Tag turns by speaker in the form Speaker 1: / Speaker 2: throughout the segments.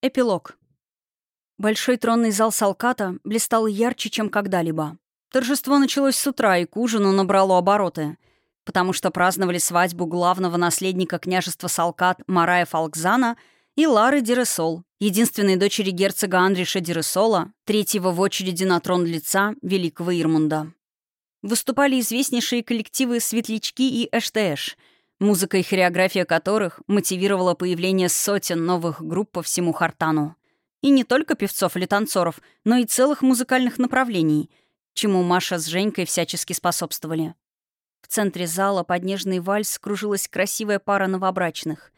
Speaker 1: Эпилог. Большой тронный зал Салката блистал ярче, чем когда-либо. Торжество началось с утра и к ужину набрало обороты, потому что праздновали свадьбу главного наследника княжества Салкат Марая Фалкзана и Лары Диресол, единственной дочери герцога Андриша Диресола, третьего в очереди на трон лица великого Ирмунда. Выступали известнейшие коллективы «Светлячки» и «Эштеэш», музыка и хореография которых мотивировала появление сотен новых групп по всему Хартану. И не только певцов или танцоров, но и целых музыкальных направлений, чему Маша с Женькой всячески способствовали. В центре зала под нежный вальс кружилась красивая пара новобрачных.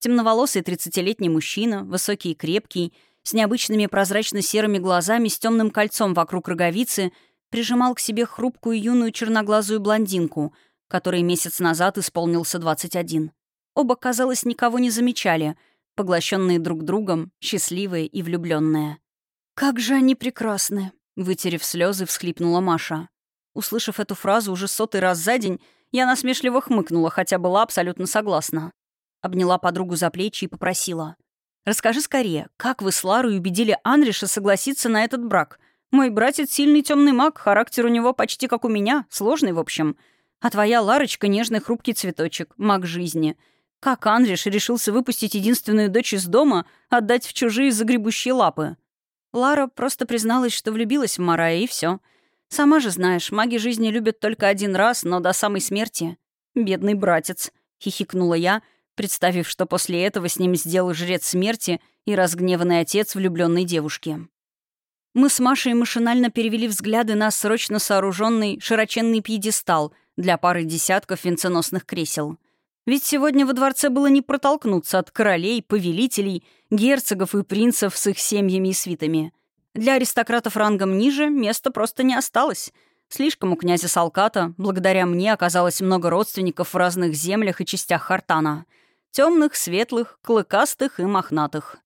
Speaker 1: Темноволосый тридцатилетний мужчина, высокий и крепкий, с необычными прозрачно-серыми глазами с темным кольцом вокруг роговицы, прижимал к себе хрупкую юную черноглазую блондинку — который месяц назад исполнился 21. Оба, казалось, никого не замечали, поглощенные друг другом, счастливые и влюбленные. «Как же они прекрасны!» — вытерев слезы, всхлипнула Маша. Услышав эту фразу уже сотый раз за день, я насмешливо хмыкнула, хотя была абсолютно согласна. Обняла подругу за плечи и попросила. «Расскажи скорее, как вы с Ларой убедили Анриша согласиться на этот брак? Мой братец сильный темный маг, характер у него почти как у меня, сложный, в общем. А твоя Ларочка — нежный хрупкий цветочек, маг жизни. Как Андриш решился выпустить единственную дочь из дома, отдать в чужие загребущие лапы? Лара просто призналась, что влюбилась в Марая, и все. Сама же знаешь, маги жизни любят только один раз, но до самой смерти. Бедный братец, — хихикнула я, представив, что после этого с ним сделал жрец смерти и разгневанный отец влюбленной девушки. Мы с Машей машинально перевели взгляды на срочно сооруженный широченный пьедестал — для пары десятков венценосных кресел. Ведь сегодня во дворце было не протолкнуться от королей, повелителей, герцогов и принцев с их семьями и свитами. Для аристократов рангом ниже места просто не осталось. Слишком у князя Салката, благодаря мне, оказалось много родственников в разных землях и частях Хартана. Темных, светлых, клыкастых и мохнатых.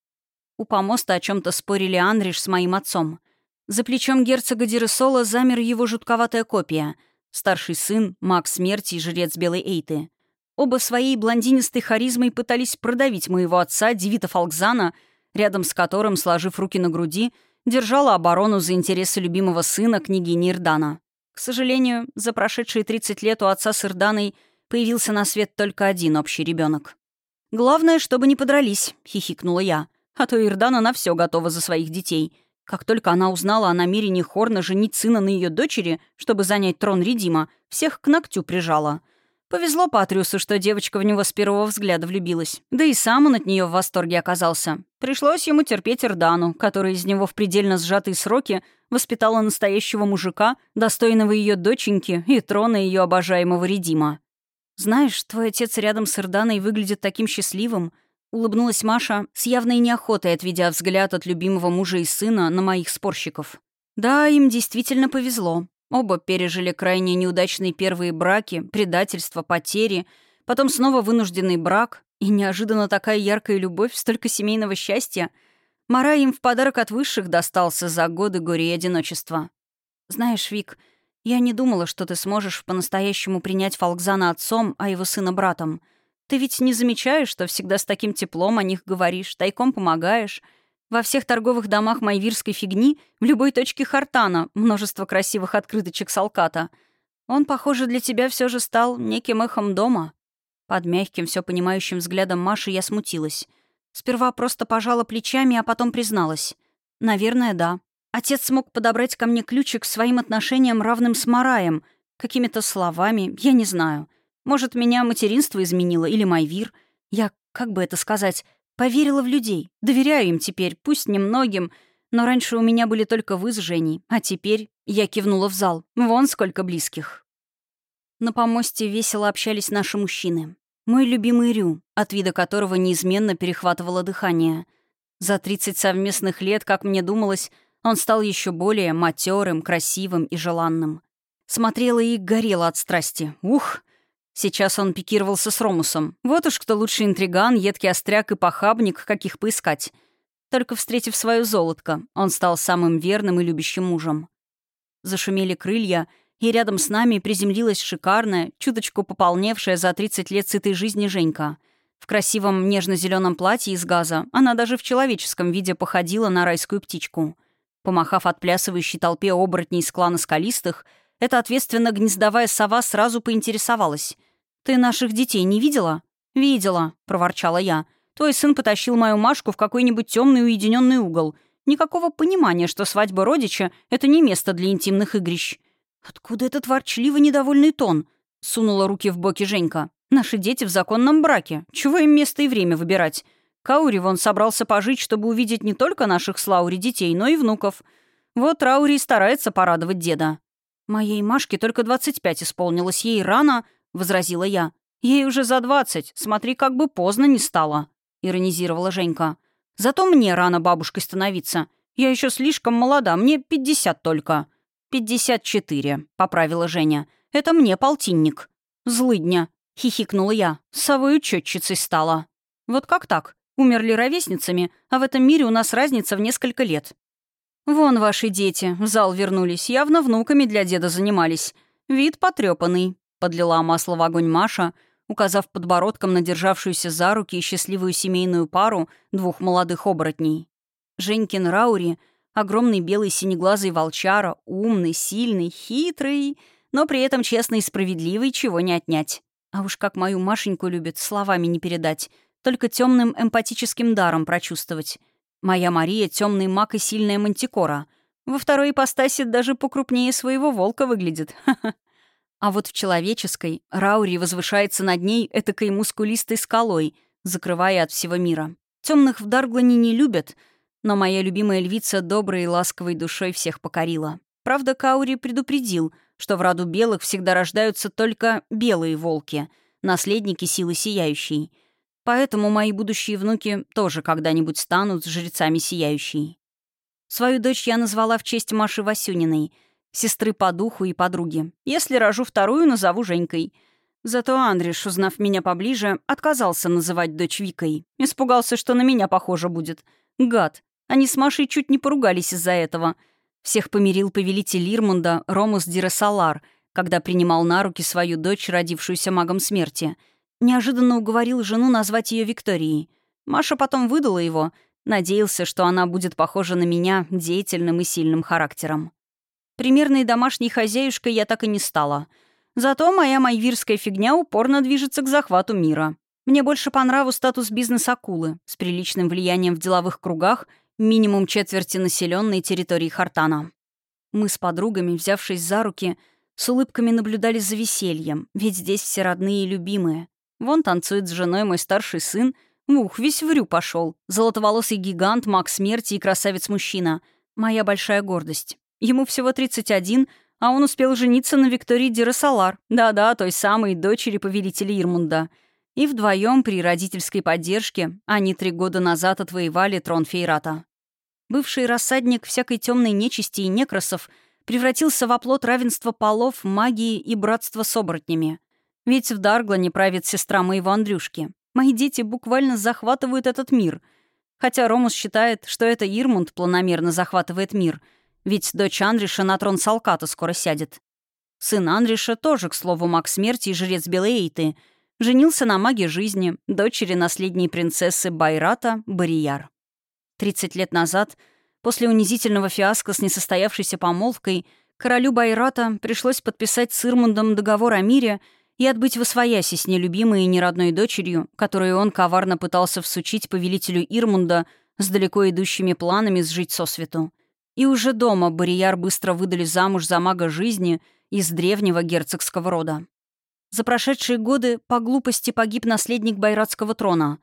Speaker 1: У помоста о чем то спорили Анриш с моим отцом. За плечом герцога Диресола замер его жутковатая копия — Старший сын, маг смерти и жрец Белой Эйты. Оба своей блондинистой харизмой пытались продавить моего отца, Девита Фалкзана, рядом с которым, сложив руки на груди, держала оборону за интересы любимого сына, княгини Ирдана. К сожалению, за прошедшие 30 лет у отца с Ирданой появился на свет только один общий ребенок. «Главное, чтобы не подрались», — хихикнула я. «А то Ирдана на все готова за своих детей. Как только она узнала о намерении Хорна женить сына на ее дочери, чтобы занять трон Редима, всех к ногтю прижала. Повезло Патриусу, что девочка в него с первого взгляда влюбилась. Да и сам он от нее в восторге оказался. Пришлось ему терпеть Эрдану, которая из него в предельно сжатые сроки воспитала настоящего мужика, достойного ее доченьки и трона ее обожаемого Редима. «Знаешь, твой отец рядом с Эрданой выглядит таким счастливым», Улыбнулась Маша, с явной неохотой отведя взгляд от любимого мужа и сына на моих спорщиков. Да, им действительно повезло. Оба пережили крайне неудачные первые браки, предательство, потери, потом снова вынужденный брак и неожиданно такая яркая любовь, столько семейного счастья. Мара им в подарок от высших достался за годы горя и одиночества. Знаешь, Вик, я не думала, что ты сможешь по-настоящему принять Фалкзана отцом, а его сына братом — ты ведь не замечаешь, что всегда с таким теплом о них говоришь, тайком помогаешь. Во всех торговых домах майвирской фигни, в любой точке Хартана, множество красивых открыточек Салката. Он, похоже, для тебя все же стал неким эхом дома. Под мягким, все понимающим взглядом Маши я смутилась. Сперва просто пожала плечами, а потом призналась. Наверное, да. Отец смог подобрать ко мне ключик к своим отношениям равным с Мараем, какими-то словами, я не знаю. Может, меня материнство изменило или Майвир. Я, как бы это сказать, поверила в людей. Доверяю им теперь, пусть немногим, но раньше у меня были только вы с Женей, а теперь я кивнула в зал. Вон сколько близких. На помосте весело общались наши мужчины. Мой любимый Рю, от вида которого неизменно перехватывало дыхание. За 30 совместных лет, как мне думалось, он стал еще более матерым, красивым и желанным. Смотрела и горела от страсти. Ух! Сейчас он пикировался с Ромусом. Вот уж кто лучший интриган, едкий остряк и похабник, каких поискать. Только встретив свою золотко, он стал самым верным и любящим мужем. Зашумели крылья, и рядом с нами приземлилась шикарная, чуточку пополневшая за 30 лет сытой жизни Женька. В красивом нежно-зеленом платье из газа она даже в человеческом виде походила на райскую птичку. Помахав отплясывающей толпе оборотней из клана скалистых, эта ответственно гнездовая сова сразу поинтересовалась. «Ты наших детей не видела?» «Видела», — проворчала я. «Твой сын потащил мою Машку в какой-нибудь темный уединенный угол. Никакого понимания, что свадьба родича — это не место для интимных игрищ». «Откуда этот ворчливо недовольный тон?» — сунула руки в боки Женька. «Наши дети в законном браке. Чего им место и время выбирать? Каури вон собрался пожить, чтобы увидеть не только наших с Лаури детей, но и внуков. Вот Раури старается порадовать деда». «Моей Машке только 25 исполнилось, ей рано», — возразила я. «Ей уже за 20, смотри, как бы поздно не стало», — иронизировала Женька. «Зато мне рано бабушкой становиться. Я еще слишком молода, мне 50 только». «Пятьдесят четыре», — поправила Женя. «Это мне полтинник». «Злыдня», — хихикнула я. «Совой учетчицей стала». «Вот как так? Умерли ровесницами, а в этом мире у нас разница в несколько лет». «Вон ваши дети, в зал вернулись, явно внуками для деда занимались. Вид потрепанный», — подлила масло в огонь Маша, указав подбородком на державшуюся за руки и счастливую семейную пару двух молодых оборотней. Женькин Раури — Огромный белый синеглазый волчара, умный, сильный, хитрый, но при этом честный и справедливый, чего не отнять. А уж как мою Машеньку любит, словами не передать, только темным эмпатическим даром прочувствовать. Моя Мария — темный маг и сильная мантикора. Во второй ипостаси даже покрупнее своего волка выглядит. А вот в человеческой Раури возвышается над ней этакой мускулистой скалой, закрывая от всего мира. Темных в Дарглане не любят — но моя любимая львица доброй и ласковой душой всех покорила. Правда, Каури предупредил, что в роду белых всегда рождаются только белые волки, наследники силы сияющей. Поэтому мои будущие внуки тоже когда-нибудь станут жрецами сияющей. Свою дочь я назвала в честь Маши Васюниной, сестры по духу и подруги. Если рожу вторую, назову Женькой. Зато Андриш, узнав меня поближе, отказался называть дочь Викой. Испугался, что на меня похоже будет. Гад. Они с Машей чуть не поругались из-за этого. Всех помирил повелитель Ирмунда Ромус Диресалар, когда принимал на руки свою дочь, родившуюся магом смерти. Неожиданно уговорил жену назвать ее Викторией. Маша потом выдала его, надеялся, что она будет похожа на меня деятельным и сильным характером. Примерной домашней хозяюшкой я так и не стала. Зато моя майвирская фигня упорно движется к захвату мира. Мне больше по нраву статус бизнес-акулы с приличным влиянием в деловых кругах минимум четверти населенной территории Хартана. Мы с подругами, взявшись за руки, с улыбками наблюдали за весельем, ведь здесь все родные и любимые. Вон танцует с женой мой старший сын, ух, весь врю пошел. Золотоволосый гигант, маг смерти и красавец-мужчина. Моя большая гордость. Ему всего 31, а он успел жениться на Виктории Дирасалар. Да-да, той самой дочери повелителя Ирмунда — и вдвоем при родительской поддержке они три года назад отвоевали трон Фейрата. Бывший рассадник всякой темной нечисти и некросов превратился в оплот равенства полов, магии и братства с оборотнями. Ведь в Дарглане правит сестра моего Андрюшки. Мои дети буквально захватывают этот мир. Хотя Ромус считает, что это Ирмунд планомерно захватывает мир, ведь дочь Андриша на трон Салката скоро сядет. Сын Андриша тоже, к слову, маг смерти и жрец Белой Эйты — Женился на маге жизни, дочери наследней принцессы Байрата Барияр. 30 лет назад, после унизительного фиаско с несостоявшейся помолвкой, королю Байрата пришлось подписать с Ирмундом договор о мире и отбыть в освояси с нелюбимой и неродной дочерью, которую он коварно пытался всучить повелителю Ирмунда с далеко идущими планами сжить сосвету. И уже дома Барияр быстро выдали замуж за мага жизни из древнего герцогского рода. За прошедшие годы по глупости погиб наследник байратского трона.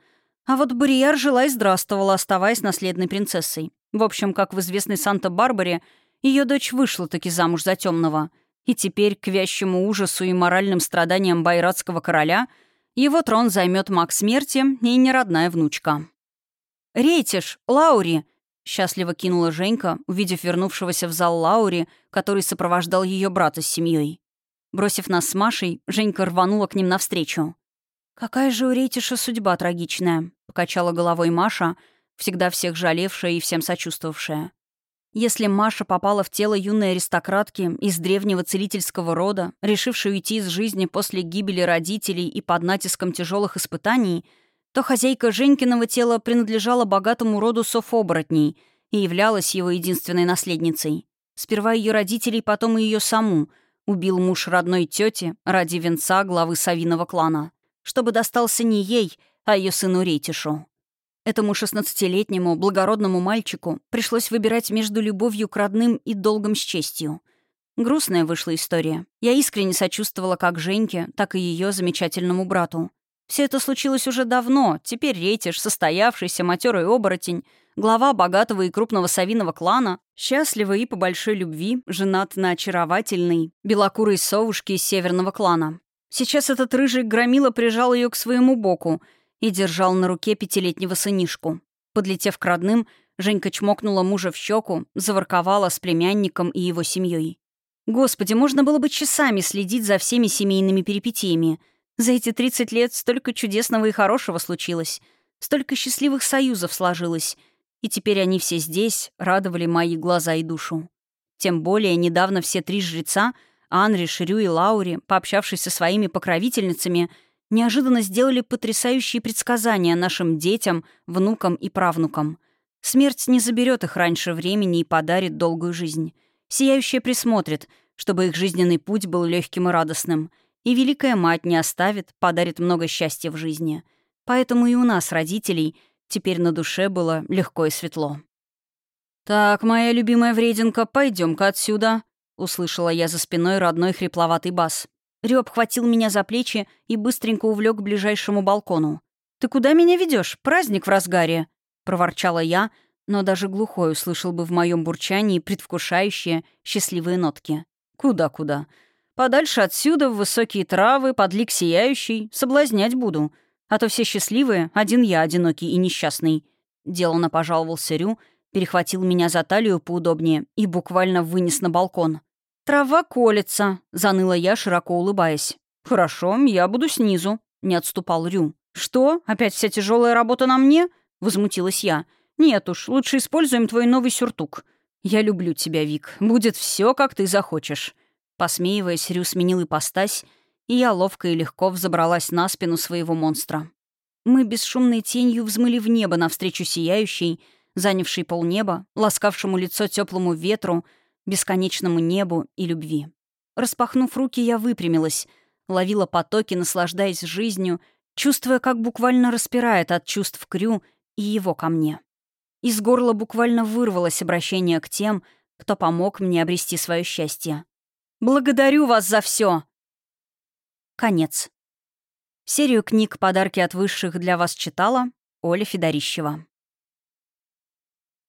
Speaker 1: А вот Барияр жила и здравствовала, оставаясь наследной принцессой. В общем, как в известной Санта-Барбаре, ее дочь вышла таки замуж за темного. И теперь, к вящему ужасу и моральным страданиям байратского короля, его трон займет маг смерти и неродная внучка. «Рейтиш! Лаури!» — счастливо кинула Женька, увидев вернувшегося в зал Лаури, который сопровождал ее брата с семьей. Бросив нас с Машей, Женька рванула к ним навстречу. «Какая же у Рейтиша судьба трагичная», — покачала головой Маша, всегда всех жалевшая и всем сочувствовавшая. Если Маша попала в тело юной аристократки из древнего целительского рода, решившей уйти из жизни после гибели родителей и под натиском тяжелых испытаний, то хозяйка Женькиного тела принадлежала богатому роду софоборотней и являлась его единственной наследницей. Сперва ее родителей, потом и ее саму убил муж родной тети ради венца главы Савиного клана, чтобы достался не ей, а ее сыну Рейтишу. Этому шестнадцатилетнему благородному мальчику пришлось выбирать между любовью к родным и долгом с честью. Грустная вышла история. Я искренне сочувствовала как Женьке, так и ее замечательному брату. Все это случилось уже давно, теперь Рейтиш, состоявшийся матерый оборотень, глава богатого и крупного совиного клана, счастливый и по большой любви, женат на очаровательной, белокурой совушке из северного клана. Сейчас этот рыжий громила прижал ее к своему боку и держал на руке пятилетнего сынишку. Подлетев к родным, Женька чмокнула мужа в щеку, заворковала с племянником и его семьей. Господи, можно было бы часами следить за всеми семейными перипетиями. За эти 30 лет столько чудесного и хорошего случилось, столько счастливых союзов сложилось — и теперь они все здесь, радовали мои глаза и душу. Тем более недавно все три жреца, Анри, Ширю и Лаури, пообщавшись со своими покровительницами, неожиданно сделали потрясающие предсказания нашим детям, внукам и правнукам. Смерть не заберет их раньше времени и подарит долгую жизнь. Сияющая присмотрит, чтобы их жизненный путь был легким и радостным. И Великая Мать не оставит, подарит много счастья в жизни. Поэтому и у нас, родителей, Теперь на душе было легко и светло. «Так, моя любимая врединка, пойдем ка отсюда», — услышала я за спиной родной хрипловатый бас. Рёб хватил меня за плечи и быстренько увлек к ближайшему балкону. «Ты куда меня ведешь? Праздник в разгаре!» — проворчала я, но даже глухой услышал бы в моем бурчании предвкушающие счастливые нотки. «Куда-куда? Подальше отсюда, в высокие травы, под лик сияющий, соблазнять буду. А то все счастливые, один я одинокий и несчастный». Делано пожаловался Рю, перехватил меня за талию поудобнее и буквально вынес на балкон. «Трава колется», — заныла я, широко улыбаясь. «Хорошо, я буду снизу», — не отступал Рю. «Что? Опять вся тяжелая работа на мне?» — возмутилась я. «Нет уж, лучше используем твой новый сюртук. Я люблю тебя, Вик. Будет все, как ты захочешь». Посмеиваясь, Рю сменил ипостась и я ловко и легко взобралась на спину своего монстра. Мы бесшумной тенью взмыли в небо навстречу сияющей, занявшей полнеба, ласкавшему лицо теплому ветру, бесконечному небу и любви. Распахнув руки, я выпрямилась, ловила потоки, наслаждаясь жизнью, чувствуя, как буквально распирает от чувств Крю и его ко мне. Из горла буквально вырвалось обращение к тем, кто помог мне обрести свое счастье. «Благодарю вас за все! Конец. Серию книг «Подарки от высших» для вас читала Оля Федорищева.